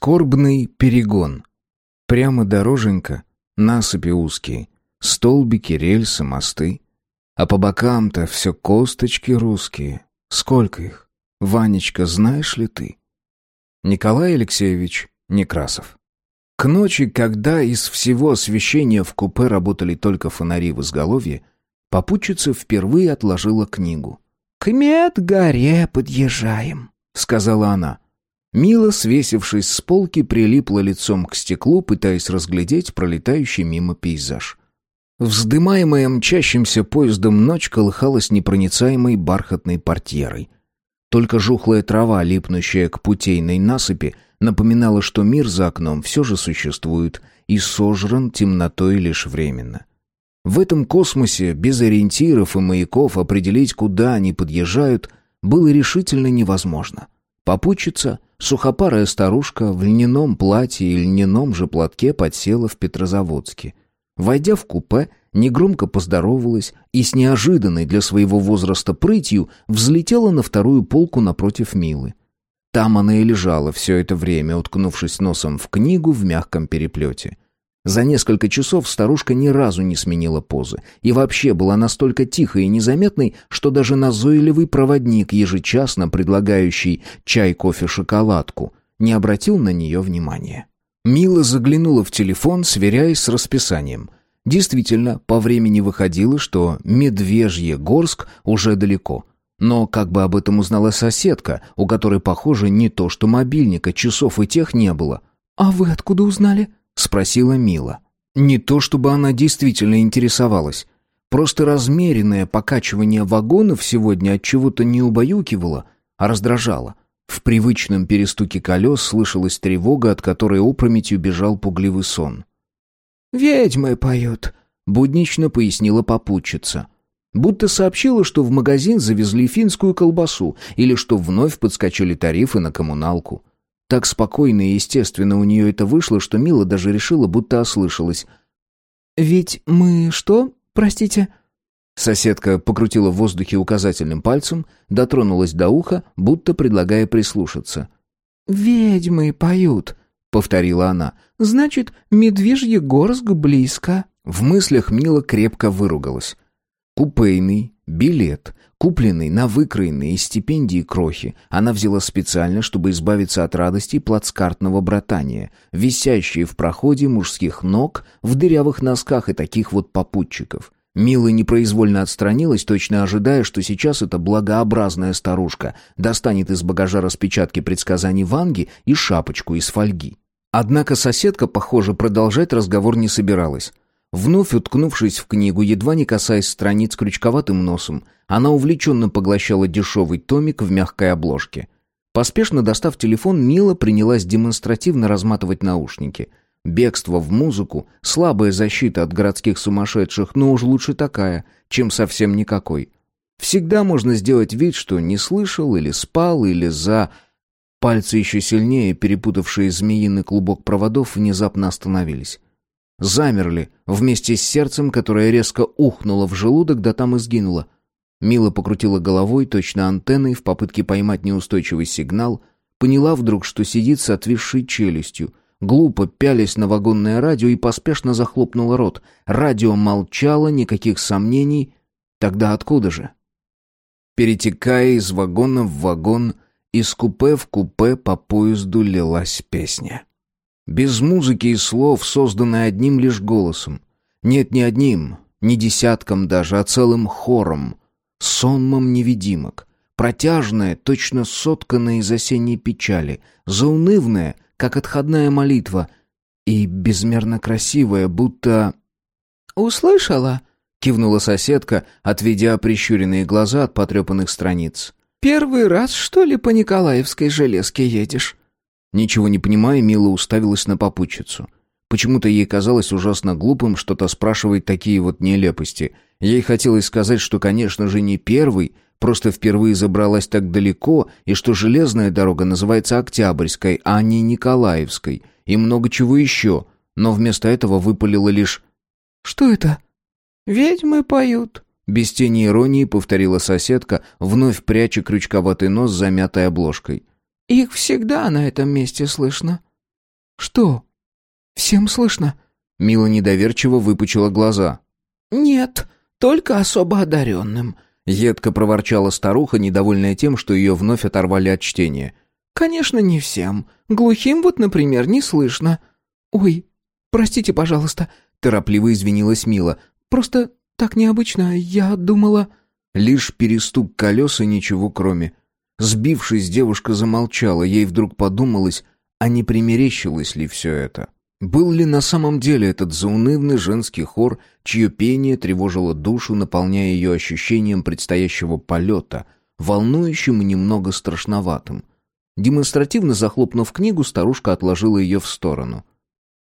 Скорбный перегон. Прямо дороженька, насыпи узкие, столбики, рельсы, мосты. А по бокам-то все косточки русские. Сколько их? Ванечка, знаешь ли ты? Николай Алексеевич Некрасов. К ночи, когда из всего освещения в купе работали только фонари в изголовье, попутчица впервые отложила книгу. «К Мед-горе подъезжаем», — сказала она. Мила, свесившись с полки, прилипла лицом к стеклу, пытаясь разглядеть пролетающий мимо пейзаж. Вздымаемая мчащимся поездом ночь колыхалась непроницаемой бархатной портьерой. Только жухлая трава, липнущая к путейной насыпи, напоминала, что мир за окном все же существует и сожран темнотой лишь временно. В этом космосе, без ориентиров и маяков, определить, куда они подъезжают, было решительно невозможно. Попутчица Сухопарая старушка в льняном платье и льняном же платке подсела в Петрозаводске. Войдя в купе, негромко поздоровалась и с неожиданной для своего возраста прытью взлетела на вторую полку напротив Милы. Там она и лежала все это время, уткнувшись носом в книгу в мягком переплете. За несколько часов старушка ни разу не сменила позы и вообще была настолько тихой и незаметной, что даже назойливый проводник, ежечасно предлагающий чай, кофе, шоколадку, не обратил на нее внимания. Мила заглянула в телефон, сверяясь с расписанием. Действительно, по времени выходило, что Медвежье-Горск уже далеко. Но как бы об этом узнала соседка, у которой, похоже, не то что мобильника, часов и тех не было. «А вы откуда узнали?» Спросила Мила. Не то чтобы она действительно интересовалась. Просто размеренное покачивание вагонов сегодня от чего-то не убаюкивало, а раздражало. В привычном перестуке колес слышалась тревога, от которой опрометью бежал пугливый сон. «Ведьмы поют», — буднично пояснила попутчица. Будто сообщила, что в магазин завезли финскую колбасу или что вновь подскочили тарифы на коммуналку. Так спокойно и естественно у нее это вышло, что Мила даже решила, будто ослышалась. «Ведь мы что, простите?» Соседка покрутила в воздухе указательным пальцем, дотронулась до уха, будто предлагая прислушаться. «Ведьмы поют», — повторила она. «Значит, Медвежьегорск близко». В мыслях Мила крепко выругалась. Купейный, билет, Купленный на выкроенные из стипендии крохи, она взяла специально, чтобы избавиться от радости плацкартного братания, висящие в проходе мужских ног, в дырявых носках и таких вот попутчиков. Мила непроизвольно отстранилась, точно ожидая, что сейчас эта благообразная старушка достанет из багажа распечатки предсказаний Ванги и шапочку из фольги. Однако соседка, похоже, продолжать разговор не собиралась. Вновь уткнувшись в книгу, едва не касаясь страниц крючковатым носом, она увлеченно поглощала дешевый томик в мягкой обложке. Поспешно достав телефон, Мила принялась демонстративно разматывать наушники. Бегство в музыку, слабая защита от городских сумасшедших, но уж лучше такая, чем совсем никакой. Всегда можно сделать вид, что не слышал или спал, или за... Пальцы еще сильнее, перепутавшие змеиный клубок проводов, внезапно остановились замерли вместе с сердцем, которое резко ухнуло в желудок, да там и сгинуло. Мила покрутила головой, точно антенной, в попытке поймать неустойчивый сигнал, поняла вдруг, что сидит с отвисшей челюстью, глупо пялись на вагонное радио и поспешно захлопнула рот. Радио молчало, никаких сомнений. Тогда откуда же? Перетекая из вагона в вагон, из купе в купе по поезду лилась песня. Без музыки и слов, созданная одним лишь голосом. Нет, не одним, не десятком даже, а целым хором. Сонмом невидимок. Протяжная, точно сотканная из осенней печали. Заунывная, как отходная молитва. И безмерно красивая, будто... «Услышала?» — кивнула соседка, отведя прищуренные глаза от потрепанных страниц. «Первый раз, что ли, по Николаевской железке едешь?» Ничего не понимая, Мила уставилась на попутчицу. Почему-то ей казалось ужасно глупым что-то спрашивать такие вот нелепости. Ей хотелось сказать, что, конечно же, не первый, просто впервые забралась так далеко, и что железная дорога называется Октябрьской, а не Николаевской, и много чего еще, но вместо этого выпалила лишь «Что это?» «Ведьмы поют», — без тени иронии повторила соседка, вновь пряча крючковатый нос с замятой обложкой. Их всегда на этом месте слышно». «Что? Всем слышно?» Мила недоверчиво выпучила глаза. «Нет, только особо одаренным», — едко проворчала старуха, недовольная тем, что ее вновь оторвали от чтения. «Конечно, не всем. Глухим вот, например, не слышно. Ой, простите, пожалуйста», — торопливо извинилась Мила. «Просто так необычно, я думала...» Лишь перестук колес и ничего кроме. Сбившись, девушка замолчала, ей вдруг подумалось, а не примерещилось ли все это. Был ли на самом деле этот заунывный женский хор, чье пение тревожило душу, наполняя ее ощущением предстоящего полета, волнующим и немного страшноватым? Демонстративно захлопнув книгу, старушка отложила ее в сторону.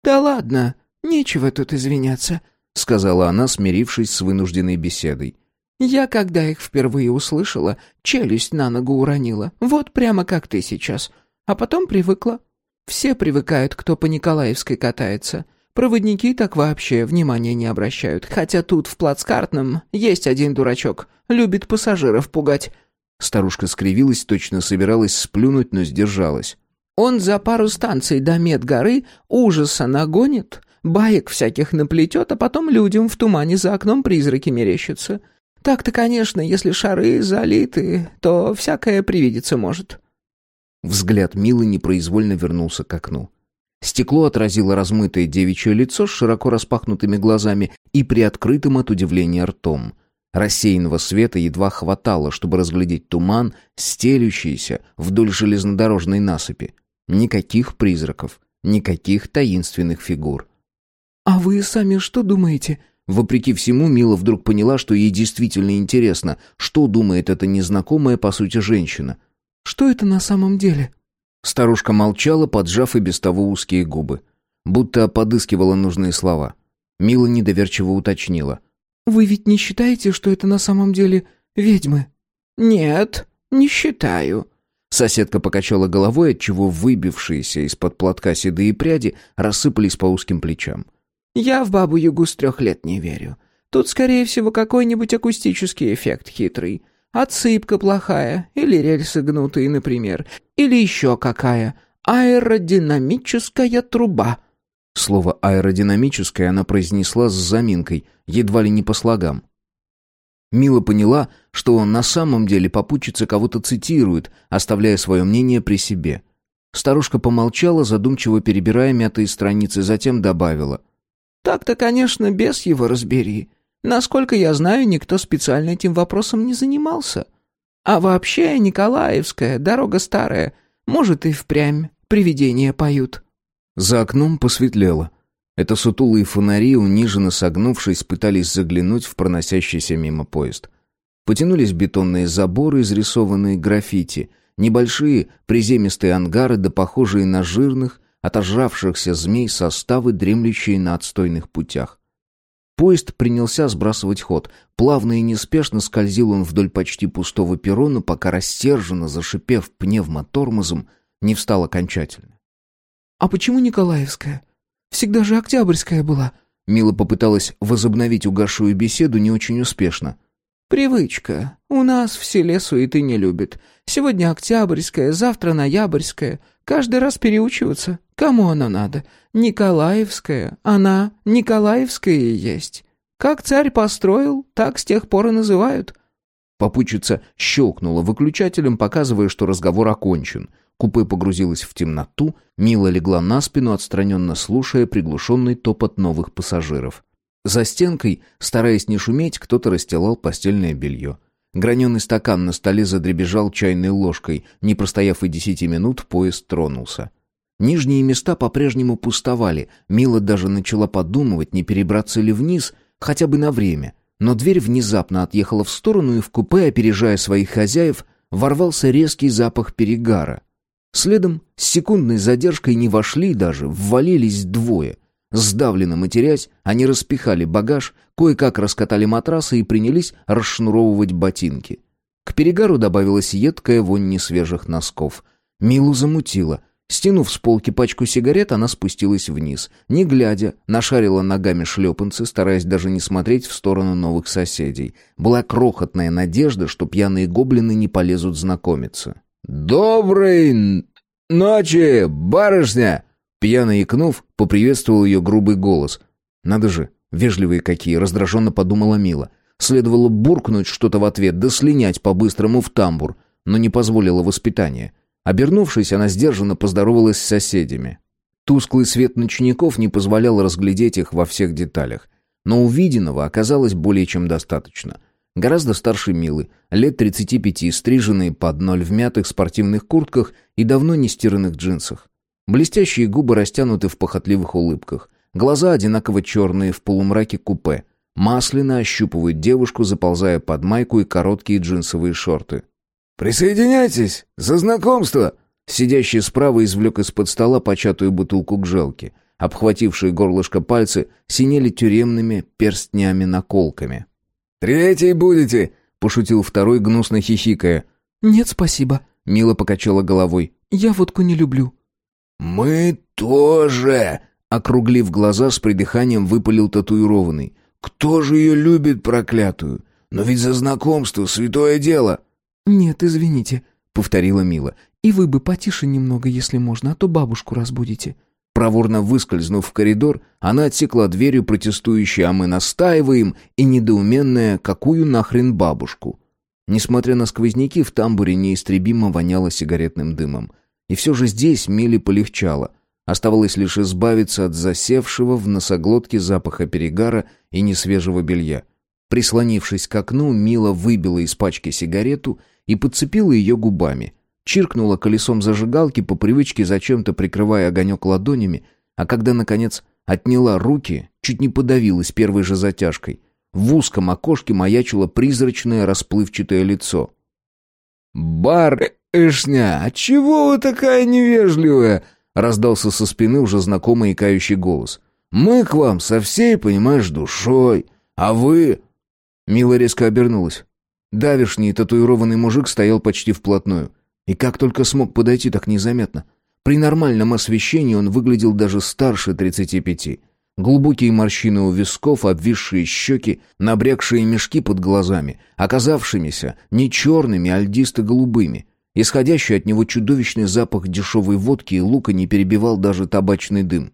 «Да ладно, нечего тут извиняться», — сказала она, смирившись с вынужденной беседой. «Я, когда их впервые услышала, челюсть на ногу уронила, вот прямо как ты сейчас, а потом привыкла. Все привыкают, кто по Николаевской катается. Проводники так вообще внимания не обращают, хотя тут в плацкартном есть один дурачок, любит пассажиров пугать». Старушка скривилась, точно собиралась сплюнуть, но сдержалась. «Он за пару станций до Медгоры ужаса нагонит, баек всяких наплетет, а потом людям в тумане за окном призраки мерещатся. Так-то, конечно, если шары залиты, то всякое привидеться может. Взгляд Милы непроизвольно вернулся к окну. Стекло отразило размытое девичье лицо с широко распахнутыми глазами и приоткрытым от удивления ртом. Рассеянного света едва хватало, чтобы разглядеть туман, стелющийся вдоль железнодорожной насыпи. Никаких призраков, никаких таинственных фигур. «А вы сами что думаете?» Вопреки всему, Мила вдруг поняла, что ей действительно интересно, что думает эта незнакомая, по сути, женщина. Что это на самом деле?» Старушка молчала, поджав и без того узкие губы. Будто подыскивала нужные слова. Мила недоверчиво уточнила. «Вы ведь не считаете, что это на самом деле ведьмы?» «Нет, не считаю». Соседка покачала головой, отчего выбившиеся из-под платка седые пряди рассыпались по узким плечам. «Я в бабу-ягу с трех лет не верю. Тут, скорее всего, какой-нибудь акустический эффект хитрый. Отсыпка плохая, или рельсы гнутые, например, или еще какая. Аэродинамическая труба. Слово «аэродинамическая» она произнесла с заминкой, едва ли не по слогам. Мила поняла, что на самом деле попутчица кого-то цитирует, оставляя свое мнение при себе. Старушка помолчала, задумчиво перебирая мятые страницы, затем добавила. «Так-то, конечно, без его разбери. Насколько я знаю, никто специально этим вопросом не занимался. А вообще, Николаевская, дорога старая, может и впрямь привидения поют. За окном посветлело. Это сутулые фонари, униженно согнувшись, пытались заглянуть в проносящийся мимо поезд. Потянулись бетонные заборы, изрисованные граффити, небольшие приземистые ангары да похожие на жирных, отожравшихся змей составы, дремлющие на отстойных путях. Поезд принялся сбрасывать ход. Плавно и неспешно скользил он вдоль почти пустого перрона, пока растерженно, зашипев пневмотормозом, не встал окончательно. «А почему Николаевская? Всегда же Октябрьская была». Мила попыталась возобновить угасшую беседу не очень успешно. «Привычка. У нас в селе суеты не любят. Сегодня Октябрьская, завтра Ноябрьская. Каждый раз переучиваться. Кому она надо? Николаевская. Она Николаевская и есть. Как царь построил, так с тех пор и называют». Попутчица щелкнула выключателем, показывая, что разговор окончен. Купе погрузилось в темноту, Мила легла на спину, отстраненно слушая приглушенный топот новых пассажиров. За стенкой, стараясь не шуметь, кто-то расстилал постельное белье. Граненый стакан на столе задребежал чайной ложкой. Не простояв и десяти минут, поезд тронулся. Нижние места по-прежнему пустовали. Мила даже начала подумывать, не перебраться ли вниз, хотя бы на время. Но дверь внезапно отъехала в сторону, и в купе, опережая своих хозяев, ворвался резкий запах перегара. Следом, с секундной задержкой не вошли даже, ввалились двое. Сдавленно матерясь, они распихали багаж, кое-как раскатали матрасы и принялись расшнуровывать ботинки. К перегару добавилась едкая вонь несвежих носков. Милу замутило. Стянув с полки пачку сигарет, она спустилась вниз. Не глядя, нашарила ногами шлепанцы, стараясь даже не смотреть в сторону новых соседей. Была крохотная надежда, что пьяные гоблины не полезут знакомиться. «Доброй ночи, барышня!» Пьяно икнув, поприветствовал ее грубый голос. «Надо же, вежливые какие!» — раздраженно подумала Мила. Следовало буркнуть что-то в ответ, да слинять по-быстрому в тамбур, но не позволило воспитание. Обернувшись, она сдержанно поздоровалась с соседями. Тусклый свет ночников не позволял разглядеть их во всех деталях. Но увиденного оказалось более чем достаточно. Гораздо старше Милы, лет 35, стриженные под ноль в мятых спортивных куртках и давно не стиранных джинсах. Блестящие губы растянуты в похотливых улыбках. Глаза одинаково черные в полумраке купе. Масляно ощупывают девушку, заползая под майку и короткие джинсовые шорты. «Присоединяйтесь! За знакомство!» Сидящий справа извлек из-под стола початую бутылку гжелки. Обхватившие горлышко пальцы синели тюремными перстнями-наколками. «Третий будете!» — пошутил второй, гнусно хихикая. «Нет, спасибо», — Мила покачала головой. «Я водку не люблю». «Мы тоже!» — округлив глаза, с придыханием выпалил татуированный. «Кто же ее любит, проклятую? Но ведь за знакомство святое дело!» «Нет, извините», — повторила Мила. «И вы бы потише немного, если можно, а то бабушку разбудите». Проворно выскользнув в коридор, она отсекла дверью протестующие «а мы настаиваем» и недоуменная «какую нахрен бабушку?». Несмотря на сквозняки, в тамбуре неистребимо воняло сигаретным дымом. И все же здесь Миле полегчало. Оставалось лишь избавиться от засевшего в носоглотке запаха перегара и несвежего белья. Прислонившись к окну, Мила выбила из пачки сигарету и подцепила ее губами. Чиркнула колесом зажигалки, по привычке зачем-то прикрывая огонек ладонями, а когда, наконец, отняла руки, чуть не подавилась первой же затяжкой. В узком окошке маячило призрачное расплывчатое лицо. «Барышня, а чего вы такая невежливая?» — раздался со спины уже знакомый икающий голос. «Мы к вам со всей, понимаешь, душой, а вы...» Мила резко обернулась. Давишний татуированный мужик стоял почти вплотную. И как только смог подойти так незаметно. При нормальном освещении он выглядел даже старше тридцати пяти. Глубокие морщины у висков, обвисшие щеки, набрякшие мешки под глазами, оказавшимися не черными, а льдисто-голубыми. Исходящий от него чудовищный запах дешевой водки и лука не перебивал даже табачный дым.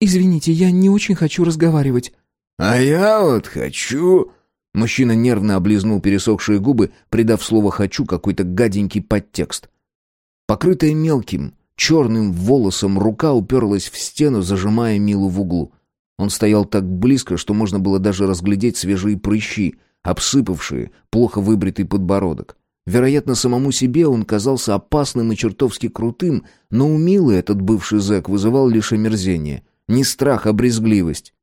«Извините, я не очень хочу разговаривать». «А я вот хочу...» Мужчина нервно облизнул пересохшие губы, придав слово «хочу» какой-то гаденький подтекст. Покрытая мелким, черным волосом рука уперлась в стену, зажимая Милу в углу. Он стоял так близко, что можно было даже разглядеть свежие прыщи, обсыпавшие плохо выбритый подбородок. Вероятно, самому себе он казался опасным и чертовски крутым, но у Милы этот бывший зэк вызывал лишь омерзение. Не страх, а брезгливость.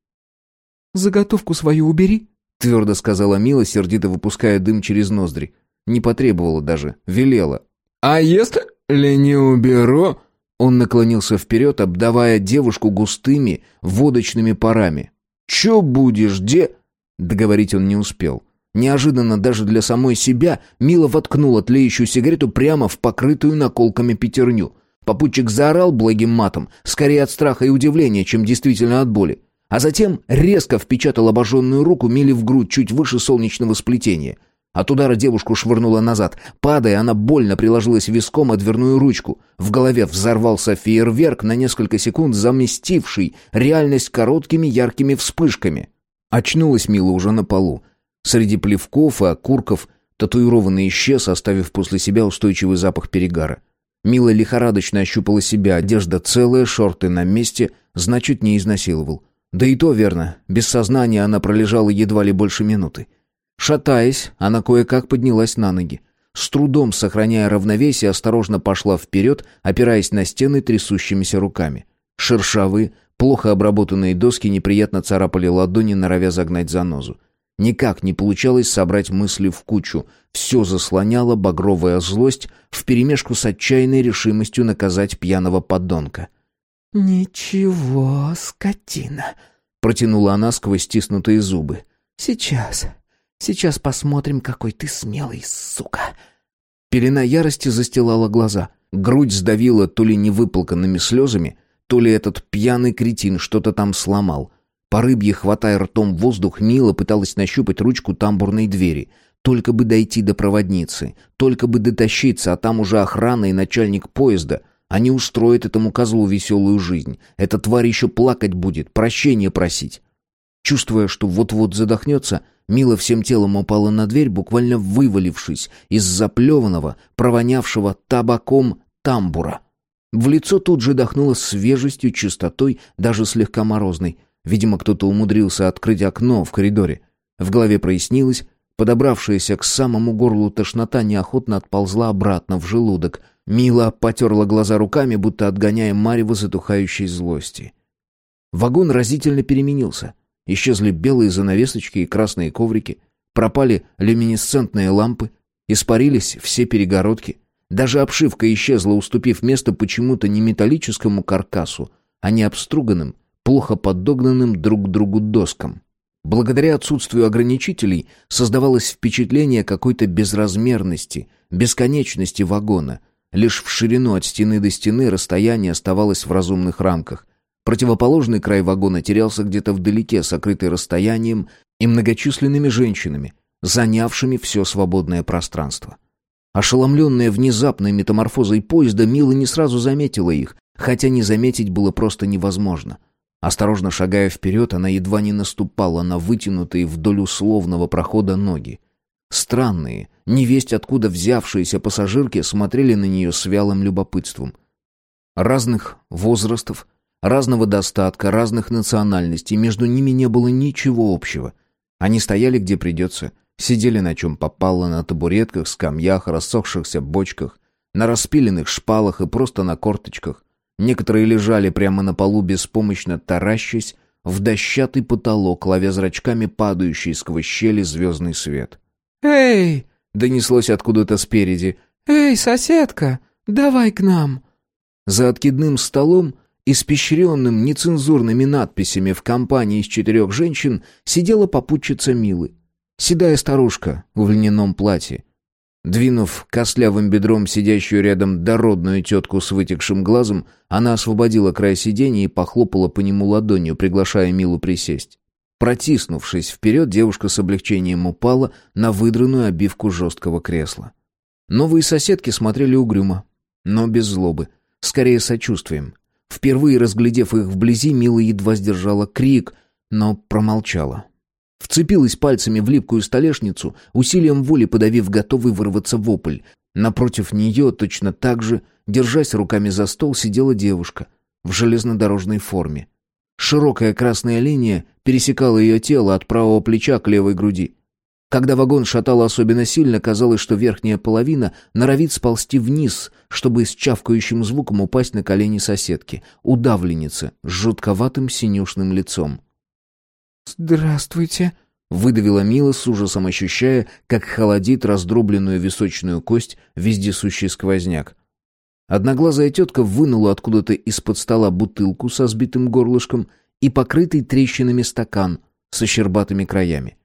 «Заготовку свою убери», Твердо сказала Мила, сердито выпуская дым через ноздри. Не потребовала даже, велела. «А если не уберу?» Он наклонился вперед, обдавая девушку густыми водочными парами. «Че будешь, де...» Договорить он не успел. Неожиданно даже для самой себя Мила воткнула тлеющую сигарету прямо в покрытую наколками пятерню. Попутчик заорал благим матом, скорее от страха и удивления, чем действительно от боли а затем резко впечатал обожженную руку Мили в грудь чуть выше солнечного сплетения. От удара девушку швырнуло назад. Падая, она больно приложилась виском о дверную ручку. В голове взорвался фейерверк на несколько секунд, заместивший реальность короткими яркими вспышками. Очнулась Мила уже на полу. Среди плевков и окурков татуированный исчез, оставив после себя устойчивый запах перегара. Мила лихорадочно ощупала себя, одежда целая, шорты на месте, значит, не изнасиловал. Да и то верно, без сознания она пролежала едва ли больше минуты. Шатаясь, она кое-как поднялась на ноги. С трудом, сохраняя равновесие, осторожно пошла вперед, опираясь на стены трясущимися руками. Шершавые, плохо обработанные доски неприятно царапали ладони, норовя загнать занозу. Никак не получалось собрать мысли в кучу. Все заслоняла багровая злость вперемешку с отчаянной решимостью наказать пьяного подонка — «Ничего, скотина», — протянула она сквозь стиснутые зубы. «Сейчас, сейчас посмотрим, какой ты смелый, сука». Пелена ярости застилала глаза. Грудь сдавила то ли невыплаканными слезами, то ли этот пьяный кретин что-то там сломал. По рыбье, хватая ртом воздух, Мила пыталась нащупать ручку тамбурной двери. Только бы дойти до проводницы, только бы дотащиться, а там уже охрана и начальник поезда. Они устроят этому козлу веселую жизнь. Эта тварь еще плакать будет, прощения просить. Чувствуя, что вот-вот задохнется, Мила всем телом упала на дверь, буквально вывалившись из заплеванного, провонявшего табаком тамбура. В лицо тут же дохнуло свежестью, чистотой, даже слегка морозной. Видимо, кто-то умудрился открыть окно в коридоре. В голове прояснилось, подобравшаяся к самому горлу тошнота неохотно отползла обратно в желудок. Мила потерла глаза руками, будто отгоняя марево затухающей злости. Вагон разительно переменился. Исчезли белые занавесочки и красные коврики. Пропали люминесцентные лампы. Испарились все перегородки. Даже обшивка исчезла, уступив место почему-то не металлическому каркасу, а не обструганным, плохо подогнанным друг к другу доскам. Благодаря отсутствию ограничителей создавалось впечатление какой-то безразмерности, бесконечности вагона. Лишь в ширину от стены до стены расстояние оставалось в разумных рамках. Противоположный край вагона терялся где-то вдалеке, сокрытый расстоянием и многочисленными женщинами, занявшими все свободное пространство. Ошеломленная внезапной метаморфозой поезда, Мила не сразу заметила их, хотя не заметить было просто невозможно. Осторожно шагая вперед, она едва не наступала на вытянутые вдоль условного прохода ноги. Странные, невесть откуда взявшиеся пассажирки смотрели на нее с вялым любопытством. Разных возрастов, разного достатка, разных национальностей, между ними не было ничего общего. Они стояли где придется, Сидели на чем попало, на табуретках, скамьях, рассохшихся бочках, на распиленных шпалах и просто на корточках. Некоторые лежали прямо на полу, беспомощно таращась в дощатый потолок, ловя зрачками падающий сквозь щели звездный свет. «Эй!» — донеслось откуда-то спереди. «Эй, соседка, давай к нам!» За откидным столом, испещренным нецензурными надписями в компании из четырех женщин, сидела попутчица Милы. Седая старушка в льняном платье. Двинув костлявым бедром сидящую рядом дородную тетку с вытекшим глазом, она освободила край сиденья и похлопала по нему ладонью, приглашая Милу присесть. Протиснувшись вперед, девушка с облегчением упала на выдранную обивку жесткого кресла. Новые соседки смотрели угрюмо, но без злобы, скорее сочувствием. Впервые разглядев их вблизи, Мила едва сдержала крик, но промолчала. Вцепилась пальцами в липкую столешницу, усилием воли подавив готовый вырваться вопль. Напротив нее, точно так же, держась руками за стол, сидела девушка в железнодорожной форме. Широкая красная линия пересекала ее тело от правого плеча к левой груди. Когда вагон шатало особенно сильно, казалось, что верхняя половина норовит сползти вниз, чтобы с чавкающим звуком упасть на колени соседки, удавленницы с жутковатым синюшным лицом. «Здравствуйте», — выдавила Мила с ужасом, ощущая, как холодит раздробленную височную кость вездесущий сквозняк. Одноглазая тетка вынула откуда-то из-под стола бутылку со сбитым горлышком и покрытый трещинами стакан со щербатыми краями.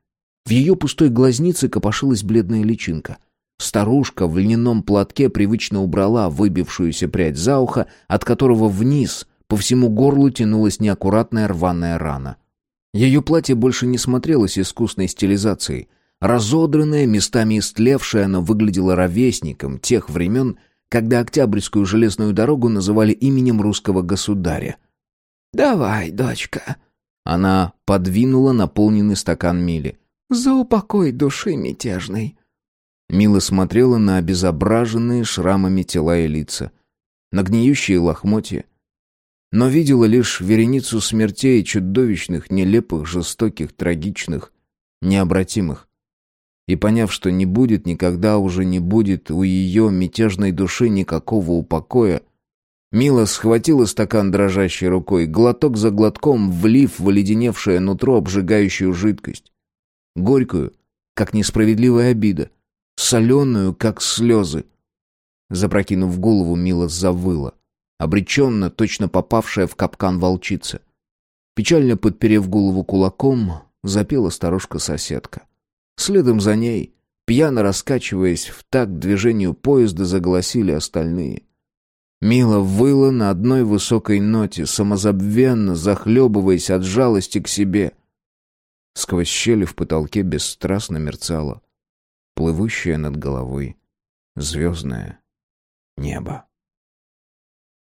В ее пустой глазнице копошилась бледная личинка. Старушка в льняном платке привычно убрала выбившуюся прядь за ухо, от которого вниз по всему горлу тянулась неаккуратная рваная рана. Ее платье больше не смотрелось искусной стилизацией. Разодранное, местами истлевшее, оно выглядело ровесником тех времен, когда Октябрьскую железную дорогу называли именем русского государя. «Давай, дочка». Она подвинула наполненный стакан Мили. «За упокой души мятежной». Мила смотрела на обезображенные шрамами тела и лица, на гниющие лохмотья, но видела лишь вереницу смертей чудовищных, нелепых, жестоких, трагичных, необратимых. И поняв, что не будет, никогда уже не будет у ее мятежной души никакого упокоя, Мила схватила стакан дрожащей рукой, глоток за глотком влив в оледеневшее нутро обжигающую жидкость. Горькую, как несправедливая обида, соленую, как слезы. Запрокинув голову, Мила завыла обреченно, точно попавшая в капкан волчица. Печально подперев голову кулаком, запела старушка-соседка. Следом за ней, пьяно раскачиваясь в такт движению поезда, заголосили остальные. Мила выла на одной высокой ноте, самозабвенно захлебываясь от жалости к себе. Сквозь щели в потолке бесстрастно мерцало, плывущее над головой звездное небо.